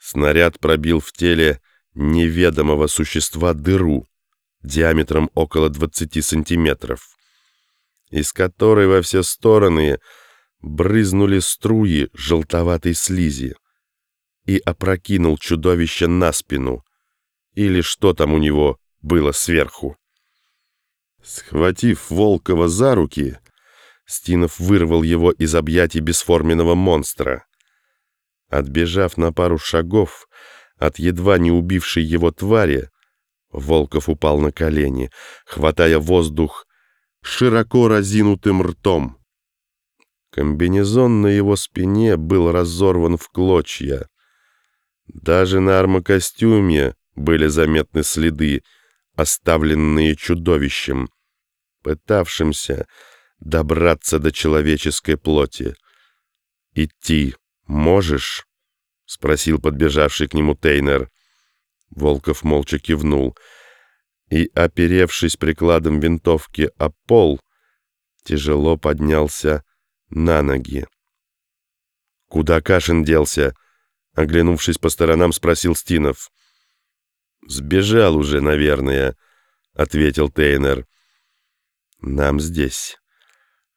Снаряд пробил в теле неведомого существа дыру диаметром около 20 сантиметров, из которой во все стороны брызнули струи желтоватой слизи и опрокинул чудовище на спину, или что там у него было сверху. Схватив Волкова за руки, Стинов вырвал его из объятий бесформенного монстра. Отбежав на пару шагов от едва не убившей его твари, Волков упал на колени, хватая воздух широко разинутым ртом. Комбинезон на его спине был разорван в клочья. Даже на армокостюме были заметны следы, оставленные чудовищем, пытавшимся добраться до человеческой плоти. «Идти можешь?» — спросил подбежавший к нему Тейнер. Волков молча кивнул и, оперевшись прикладом винтовки о пол, тяжело поднялся на ноги. «Куда Кашин делся?» — оглянувшись по сторонам, спросил Стинов. «Сбежал уже, наверное», — ответил Тейнер. «Нам здесь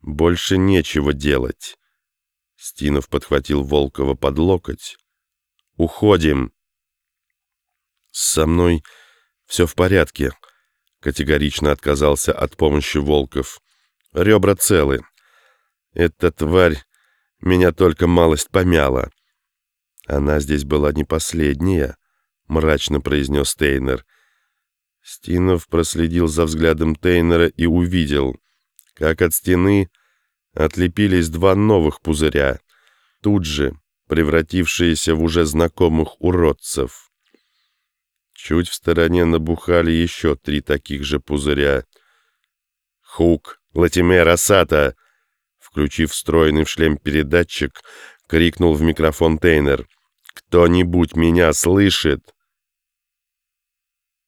больше нечего делать». Стинов подхватил Волкова под локоть. «Уходим!» «Со мной все в порядке», — категорично отказался от помощи Волков. «Ребра целы. Эта тварь меня только малость помяла». «Она здесь была не последняя», — мрачно произнес Тейнер. Стинов проследил за взглядом Тейнера и увидел, как от стены отлепились два новых пузыря, тут же превратившиеся в уже знакомых уродцев. Чуть в стороне набухали еще три таких же пузыря. «Хук! Латимер Асата!» Включив встроенный в шлем передатчик, крикнул в микрофон Тейнер. «Кто-нибудь меня слышит?»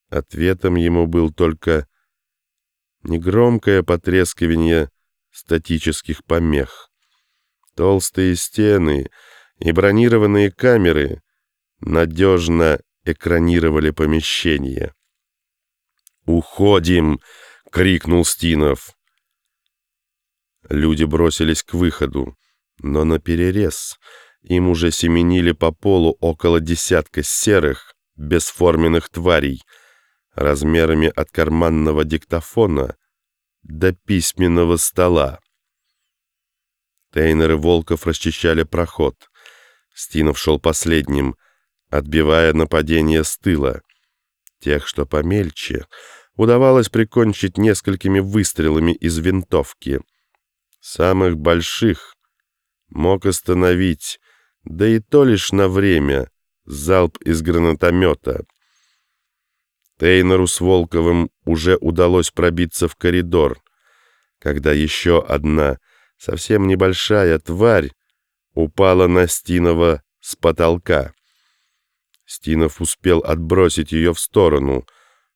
Ответом ему был только негромкое потрескивание статических помех. Толстые стены и бронированные камеры надежно экранировали помещение. «Уходим!» — крикнул Стинов. Люди бросились к выходу, но на перерез им уже семенили по полу около десятка серых, бесформенных тварей, размерами от карманного диктофона до письменного стола. Тейнер и Волков расчищали проход. Стинов шел последним, отбивая нападение с тыла. Тех, что помельче, удавалось прикончить несколькими выстрелами из винтовки. Самых больших мог остановить, да и то лишь на время, залп из гранатомета. Тейнеру с Волковым уже удалось пробиться в коридор, когда еще одна, совсем небольшая тварь упала на Стинова с потолка. Стинов успел отбросить ее в сторону,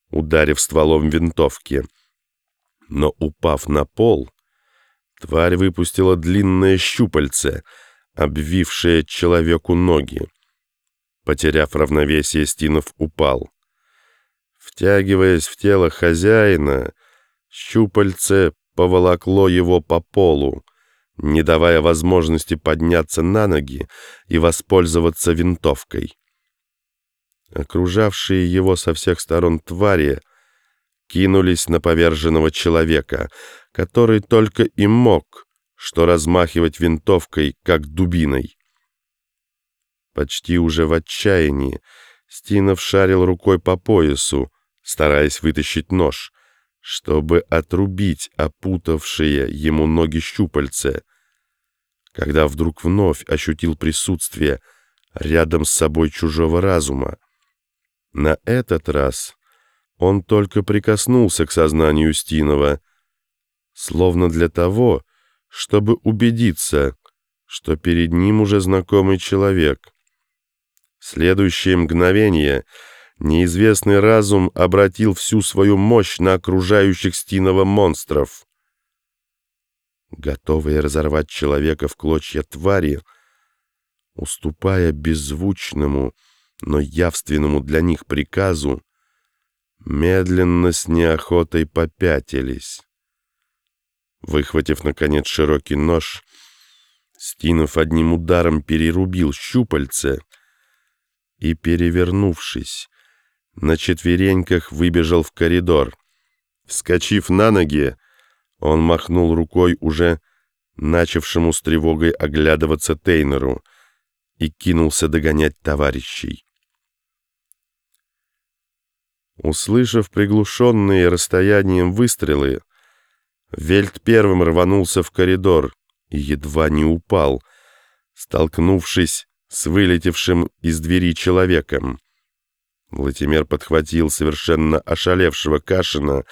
ударив стволом винтовки. Но, упав на пол, тварь выпустила длинное щупальце, обвившее человеку ноги. Потеряв равновесие, Стинов упал. Втягиваясь в тело хозяина, щупальце поволокло его по полу, не давая возможности подняться на ноги и воспользоваться винтовкой. Окружавшие его со всех сторон твари кинулись на поверженного человека, который только и мог, что размахивать винтовкой, как дубиной. Почти уже в отчаянии Стинов шарил рукой по поясу, стараясь вытащить нож, чтобы отрубить опутавшие ему ноги щупальце, когда вдруг вновь ощутил присутствие рядом с собой чужого разума. На этот раз он только прикоснулся к сознанию Стинова, словно для того, чтобы убедиться, что перед ним уже знакомый человек. В следующее мгновение неизвестный разум обратил всю свою мощь на окружающих Стинова монстров. Готовые разорвать человека в клочья твари, уступая беззвучному, но явственному для них приказу, медленно с неохотой попятились. Выхватив, наконец, широкий нож, Стинов одним ударом перерубил щупальце и, перевернувшись, на четвереньках выбежал в коридор. Вскочив на ноги, он махнул рукой уже начавшему с тревогой оглядываться Тейнеру и кинулся догонять товарищей. Услышав приглушенные расстоянием выстрелы, Вельт первым рванулся в коридор и едва не упал, столкнувшись с вылетевшим из двери человеком. Владимир подхватил совершенно ошалевшего Кашина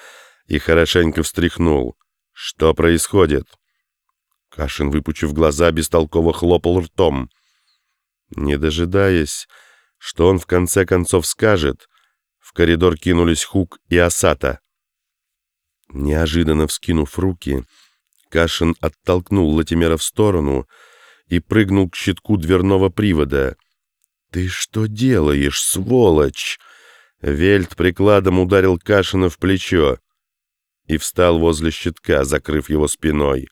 и хорошенько встряхнул. «Что происходит?» Кашин, выпучив глаза, бестолково хлопал ртом. Не дожидаясь, что он в конце концов скажет, в коридор кинулись Хук и Асата. Неожиданно вскинув руки, Кашин оттолкнул Латимера в сторону и прыгнул к щитку дверного привода. «Ты что делаешь, сволочь?» Вельт прикладом ударил Кашина в плечо и встал возле щитка, закрыв его спиной.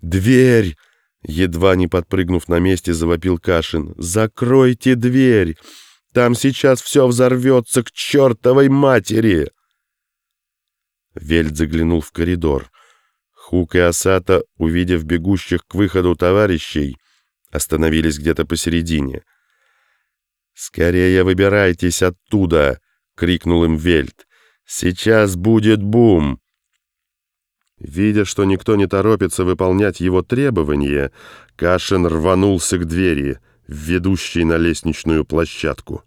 «Дверь!» Едва не подпрыгнув на месте, завопил Кашин. «Закройте дверь! Там сейчас все взорвется к чертовой матери!» Вельт заглянул в коридор. Хук и Асата, увидев бегущих к выходу товарищей, остановились где-то посередине. «Скорее выбирайтесь оттуда!» — крикнул им Вельт. «Сейчас будет бум!» Видя, что никто не торопится выполнять его требования, Кашин рванулся к двери, ведущей на лестничную площадку.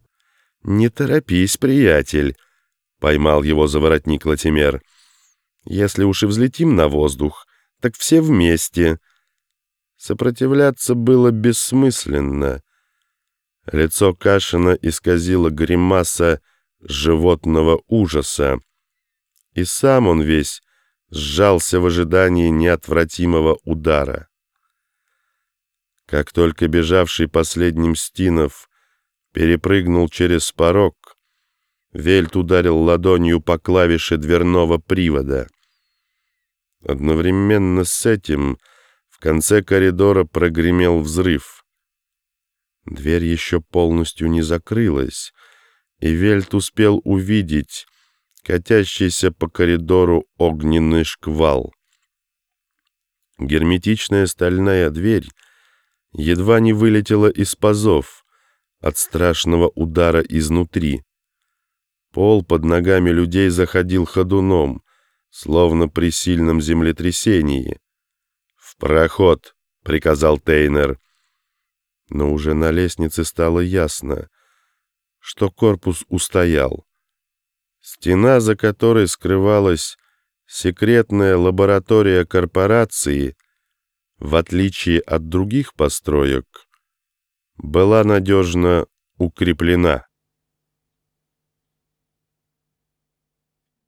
«Не торопись, приятель!» — поймал его за воротник Латимер. «Если уж и взлетим на воздух, так все вместе». Сопротивляться было бессмысленно. Лицо Кашина исказило гримаса животного ужаса. И сам он весь сжался в ожидании неотвратимого удара. Как только бежавший последним Стинов перепрыгнул через порог, Вельт ударил ладонью по клавише дверного привода. Одновременно с этим в конце коридора прогремел взрыв. Дверь еще полностью не закрылась, и Вельт успел увидеть катящийся по коридору огненный шквал. Герметичная стальная дверь едва не вылетела из пазов от страшного удара изнутри. Пол под ногами людей заходил ходуном, словно при сильном землетрясении. «В проход!» — приказал Тейнер. Но уже на лестнице стало ясно, что корпус устоял. Стена, за которой скрывалась секретная лаборатория корпорации, в отличие от других построек, была надежно укреплена.